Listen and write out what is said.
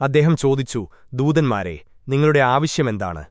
അദ്ദേഹം ചോദിച്ചു ദൂതന്മാരെ നിങ്ങളുടെ ആവശ്യമെന്താണ്?